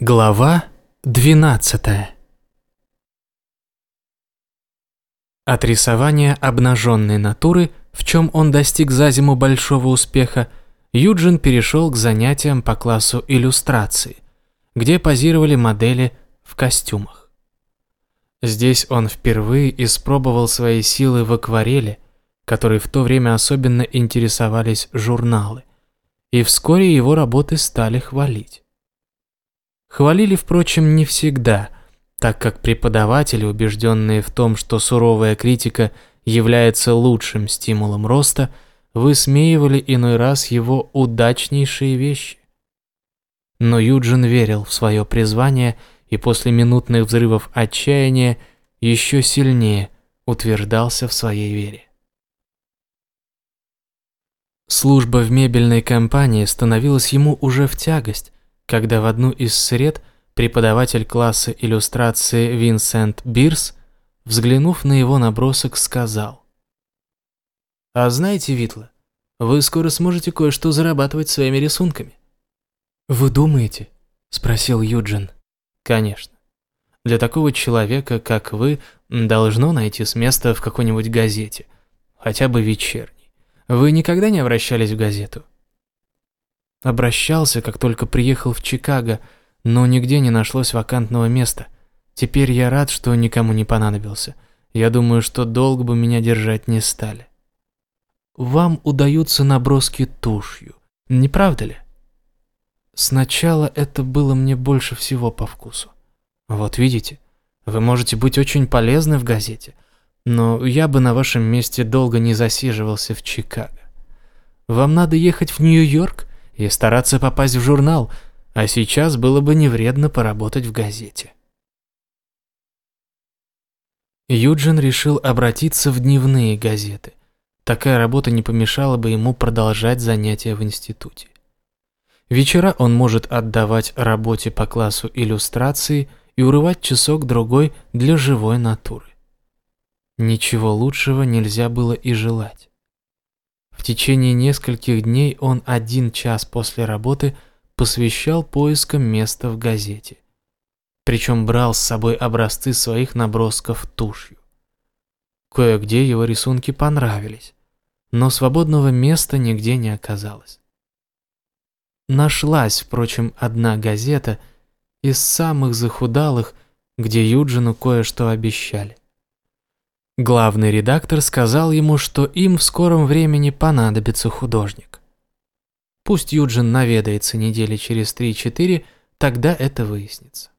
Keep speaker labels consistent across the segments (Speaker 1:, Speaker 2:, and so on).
Speaker 1: Глава 12 От рисования обнаженной натуры, в чем он достиг за зиму большого успеха, Юджин перешел к занятиям по классу иллюстрации, где позировали модели в костюмах. Здесь он впервые испробовал свои силы в акварели, которой в то время особенно интересовались журналы, и вскоре его работы стали хвалить. Хвалили, впрочем, не всегда, так как преподаватели, убежденные в том, что суровая критика является лучшим стимулом роста, высмеивали иной раз его удачнейшие вещи. Но Юджин верил в свое призвание и после минутных взрывов отчаяния еще сильнее утверждался в своей вере. Служба в мебельной компании становилась ему уже в тягость, когда в одну из сред преподаватель класса иллюстрации Винсент Бирс, взглянув на его набросок, сказал. «А знаете, Витла, вы скоро сможете кое-что зарабатывать своими рисунками». «Вы думаете?» – спросил Юджин. «Конечно. Для такого человека, как вы, должно найти с места в какой-нибудь газете, хотя бы вечерней. Вы никогда не обращались в газету?» Обращался, как только приехал в Чикаго, но нигде не нашлось вакантного места. Теперь я рад, что никому не понадобился. Я думаю, что долго бы меня держать не стали. Вам удаются наброски тушью, не правда ли? Сначала это было мне больше всего по вкусу. Вот видите, вы можете быть очень полезны в газете, но я бы на вашем месте долго не засиживался в Чикаго. Вам надо ехать в Нью-Йорк и стараться попасть в журнал, а сейчас было бы не вредно поработать в газете. Юджин решил обратиться в дневные газеты. Такая работа не помешала бы ему продолжать занятия в институте. Вечера он может отдавать работе по классу иллюстрации и урывать часок-другой для живой натуры. Ничего лучшего нельзя было и желать. В течение нескольких дней он один час после работы посвящал поискам места в газете. Причем брал с собой образцы своих набросков тушью. Кое-где его рисунки понравились, но свободного места нигде не оказалось. Нашлась, впрочем, одна газета из самых захудалых, где Юджину кое-что обещали. Главный редактор сказал ему, что им в скором времени понадобится художник. Пусть Юджин наведается недели через 3-4, тогда это выяснится.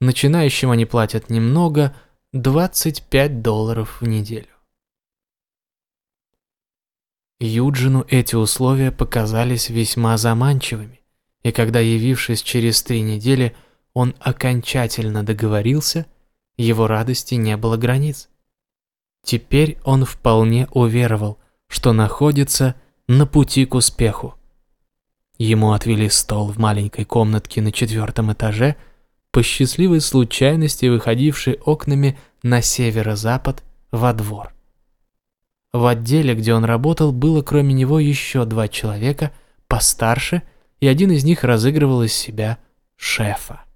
Speaker 1: Начинающим они платят немного, 25 долларов в неделю. Юджину эти условия показались весьма заманчивыми, и когда, явившись через три недели, он окончательно договорился, его радости не было границ. Теперь он вполне уверовал, что находится на пути к успеху. Ему отвели стол в маленькой комнатке на четвертом этаже, по счастливой случайности выходившей окнами на северо-запад во двор. В отделе, где он работал, было кроме него еще два человека, постарше, и один из них разыгрывал из себя шефа.